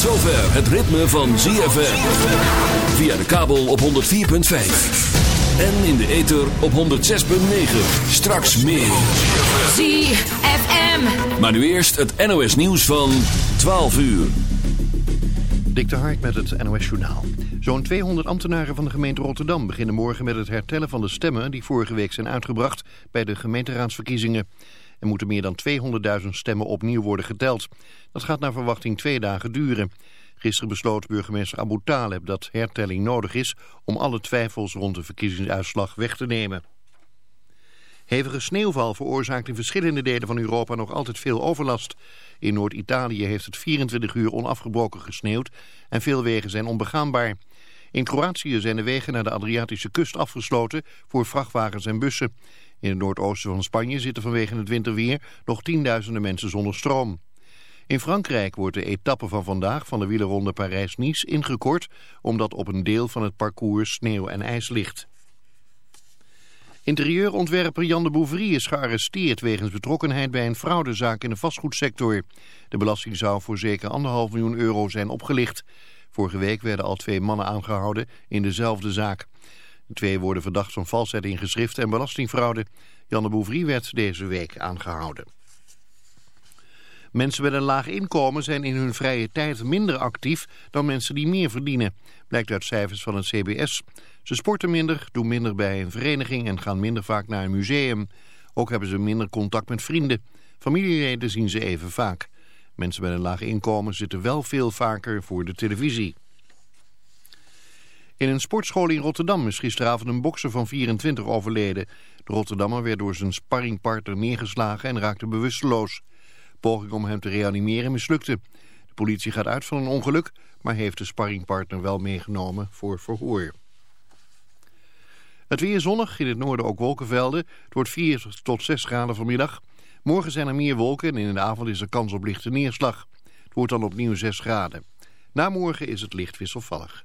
zover het ritme van ZFM. Via de kabel op 104.5. En in de ether op 106.9. Straks meer. ZFM. Maar nu eerst het NOS nieuws van 12 uur. Dik de Hark met het NOS Journaal. Zo'n 200 ambtenaren van de gemeente Rotterdam beginnen morgen met het hertellen van de stemmen... die vorige week zijn uitgebracht bij de gemeenteraadsverkiezingen. Er moeten meer dan 200.000 stemmen opnieuw worden geteld. Dat gaat naar verwachting twee dagen duren. Gisteren besloot burgemeester Abu Taleb dat hertelling nodig is... om alle twijfels rond de verkiezingsuitslag weg te nemen. Hevige sneeuwval veroorzaakt in verschillende delen van Europa nog altijd veel overlast. In Noord-Italië heeft het 24 uur onafgebroken gesneeuwd en veel wegen zijn onbegaanbaar. In Kroatië zijn de wegen naar de Adriatische kust afgesloten voor vrachtwagens en bussen. In het noordoosten van Spanje zitten vanwege het winterweer nog tienduizenden mensen zonder stroom. In Frankrijk wordt de etappe van vandaag van de wielerronde Parijs-Nice ingekort... omdat op een deel van het parcours sneeuw en ijs ligt. Interieurontwerper Jan de Bouvrie is gearresteerd wegens betrokkenheid bij een fraudezaak in de vastgoedsector. De belasting zou voor zeker anderhalf miljoen euro zijn opgelicht. Vorige week werden al twee mannen aangehouden in dezelfde zaak. Twee worden verdacht van valsheid in geschriften en belastingfraude. Jan de werd deze week aangehouden. Mensen met een laag inkomen zijn in hun vrije tijd minder actief dan mensen die meer verdienen, blijkt uit cijfers van het CBS. Ze sporten minder, doen minder bij een vereniging en gaan minder vaak naar een museum. Ook hebben ze minder contact met vrienden. Familieleden zien ze even vaak. Mensen met een laag inkomen zitten wel veel vaker voor de televisie. In een sportschool in Rotterdam is gisteravond een bokser van 24 overleden. De Rotterdammer werd door zijn sparringpartner neergeslagen en raakte bewusteloos. Poging om hem te reanimeren mislukte. De politie gaat uit van een ongeluk, maar heeft de sparringpartner wel meegenomen voor verhoor. Het weer zonnig, in het noorden ook wolkenvelden. Het wordt 4 tot 6 graden vanmiddag. Morgen zijn er meer wolken en in de avond is er kans op lichte neerslag. Het wordt dan opnieuw 6 graden. Na morgen is het licht wisselvallig.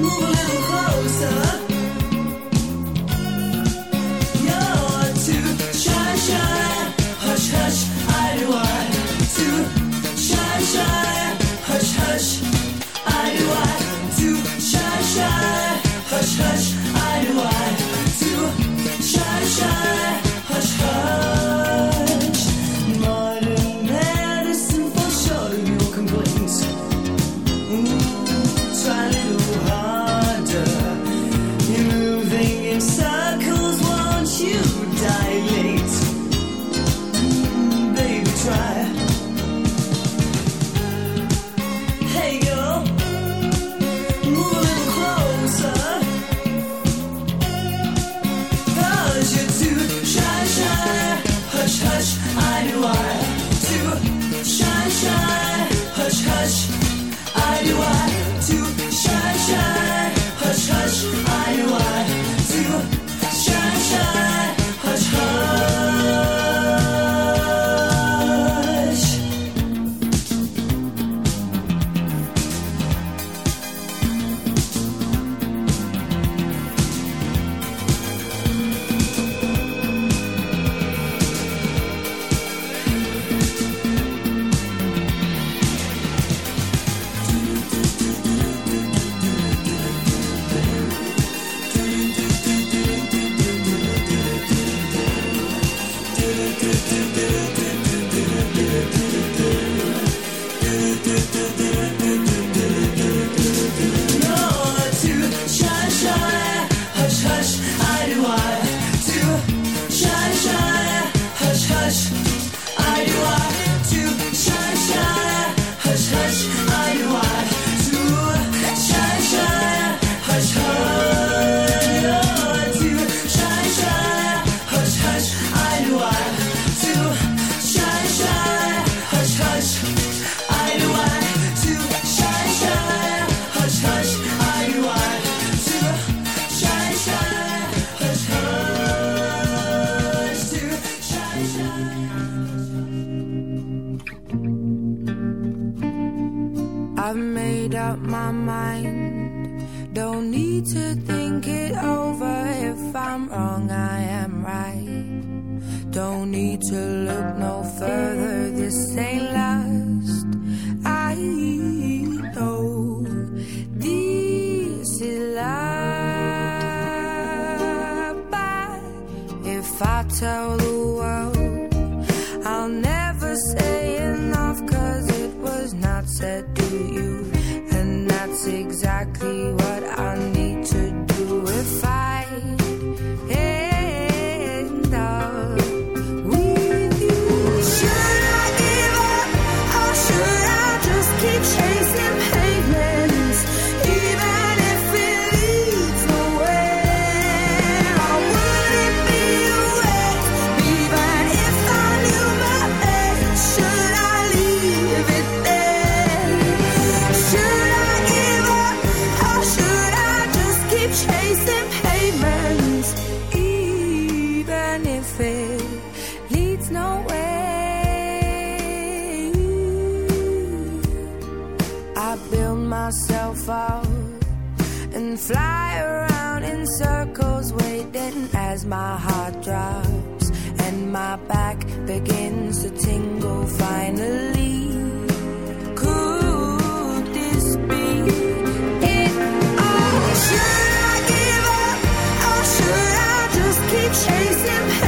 Ooh. Yes. and fly around in circles, waiting as my heart drops and my back begins to tingle finally. Could this be it? Oh, should I give up? Or should I just keep chasing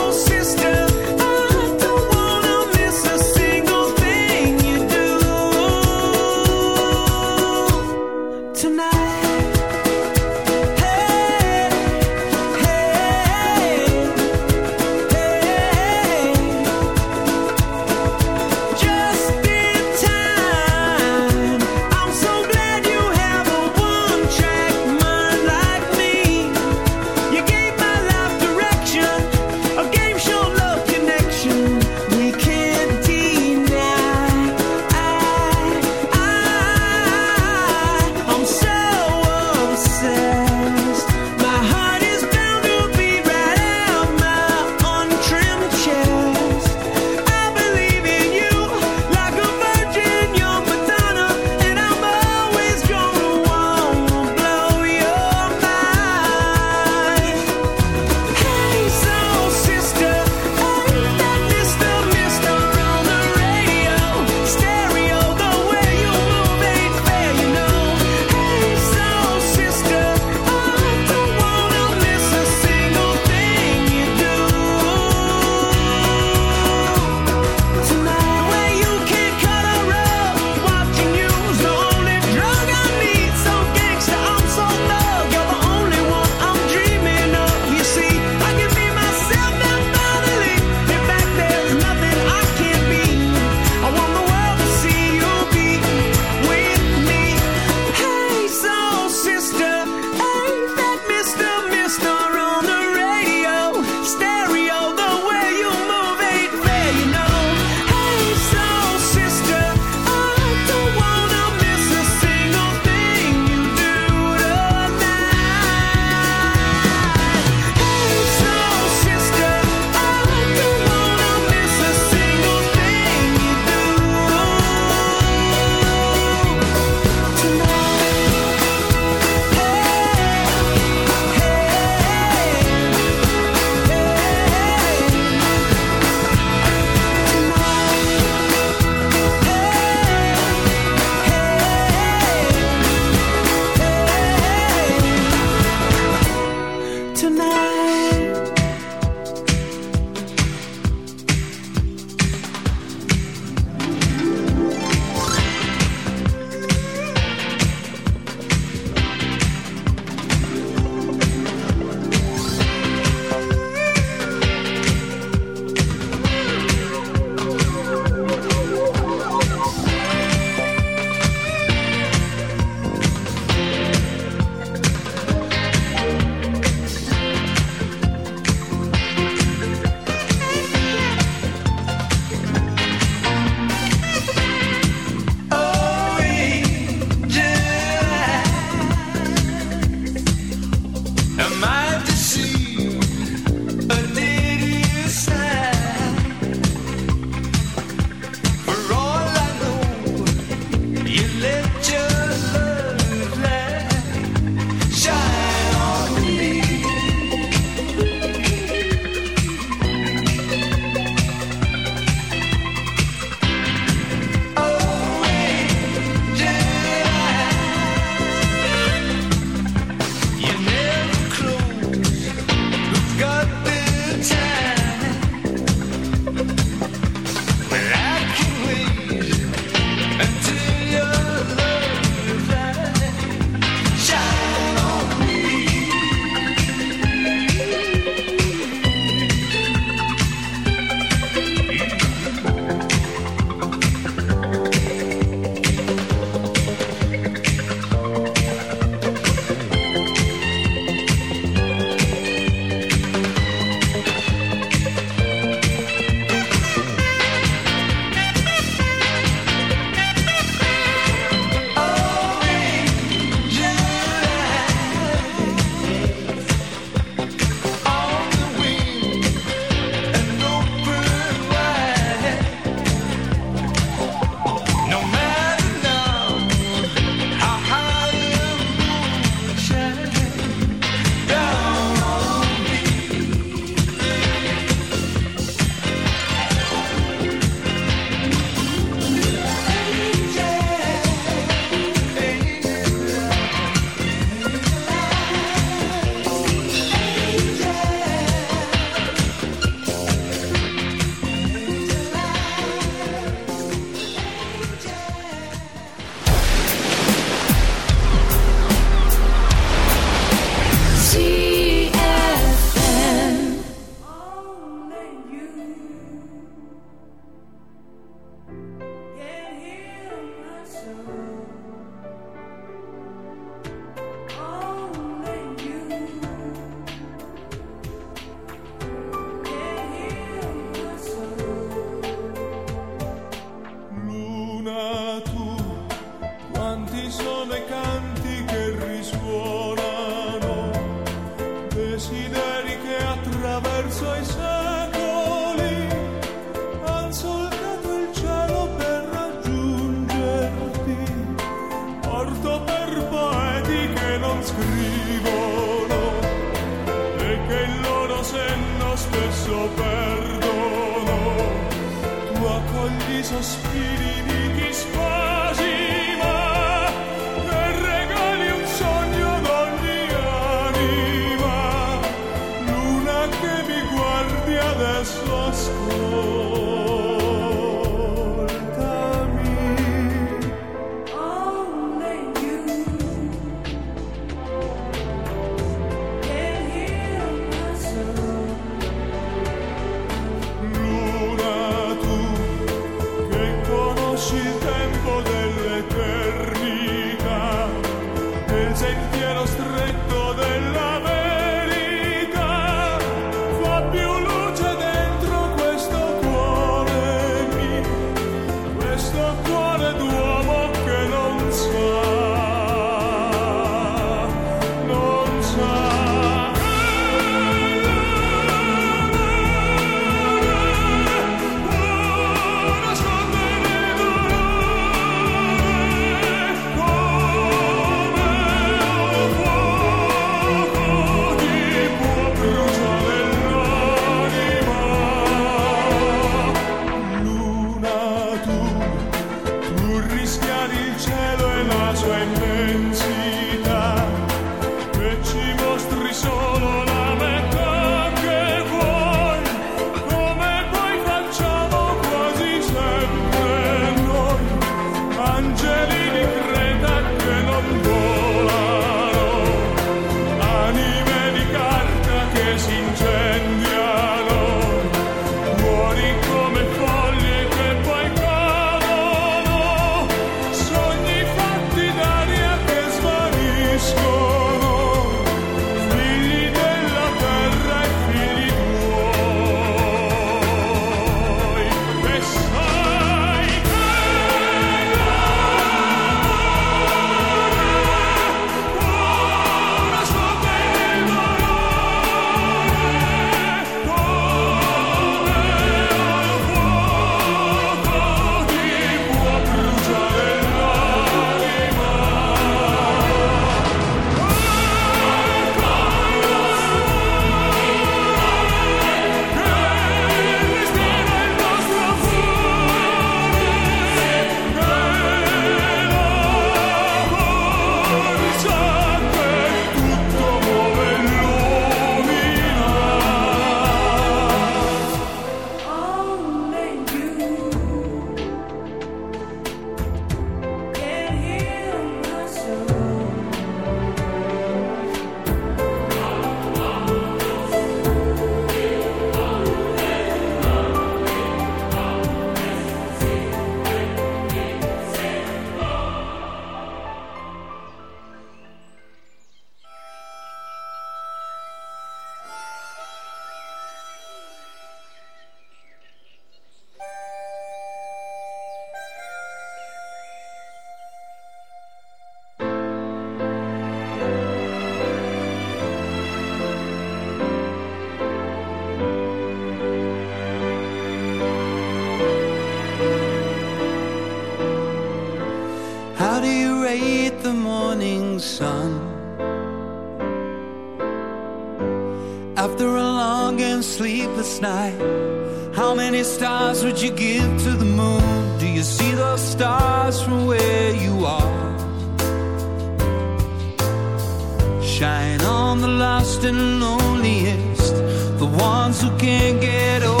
shine on the lost and loneliest, the ones who can't get over.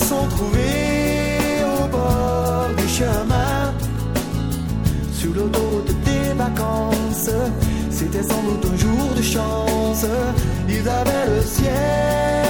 Sont trouvés au bord du chemin sur l'autoroute des vacances. C'était sans doute un jour de chance. Ils avaient le ciel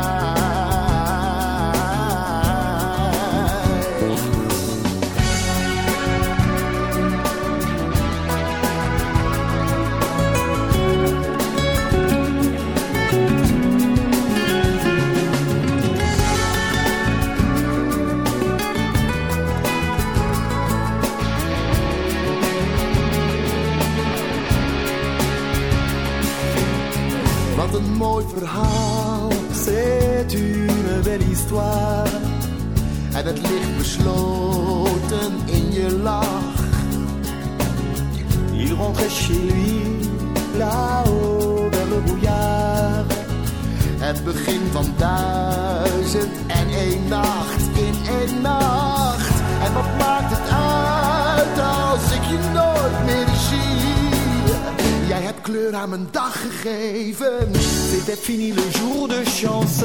Mooi verhaal, c'est une belle histoire. En het ligt besloten in je lach. Il rentrait chez lui, là-haut vers le brouillard. Het begin van duizend en één nacht in één nacht. En wat maakt kleur aan mijn dag gegeven. C'était fini le jour de chance.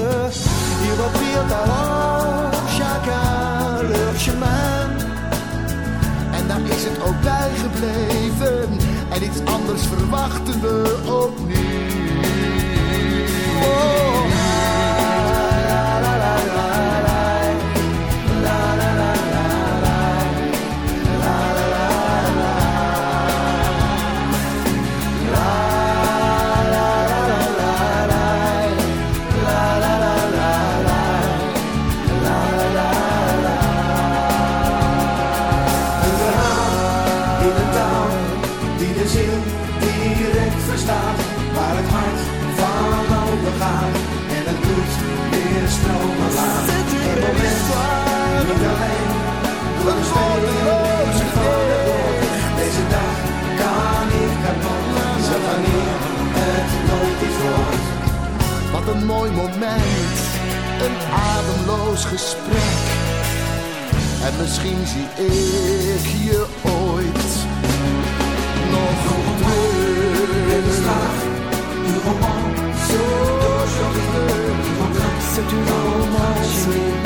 Ils reprirent alors chacun leur chemin. En daar is het ook bij gebleven. En iets anders verwachten we opnieuw. Oh. Gesprek. En misschien zie ik je ooit nog terug. Une romance d'aujourd'hui. C'est une romance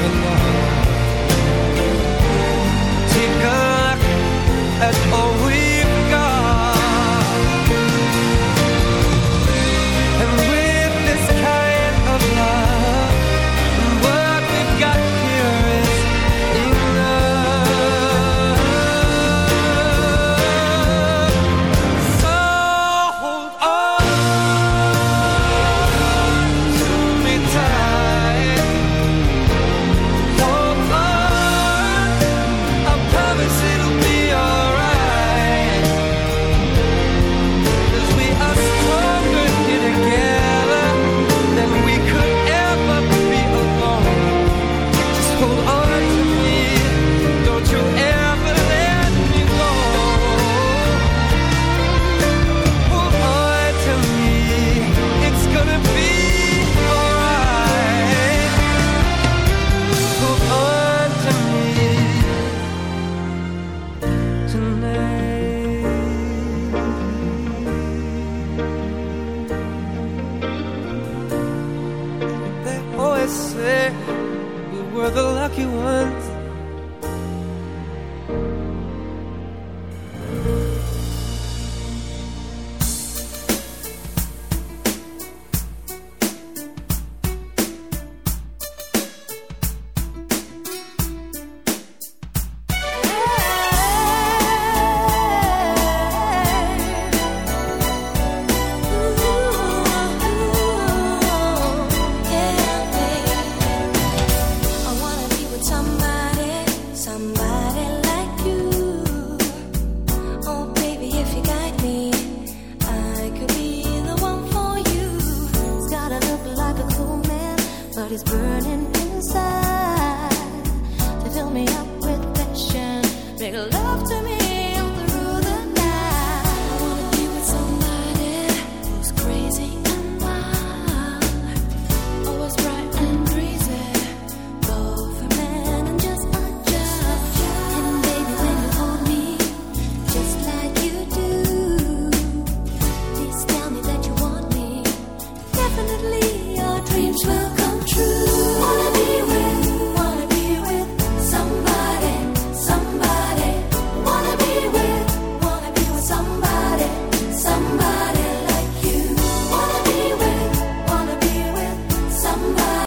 Take a look at all.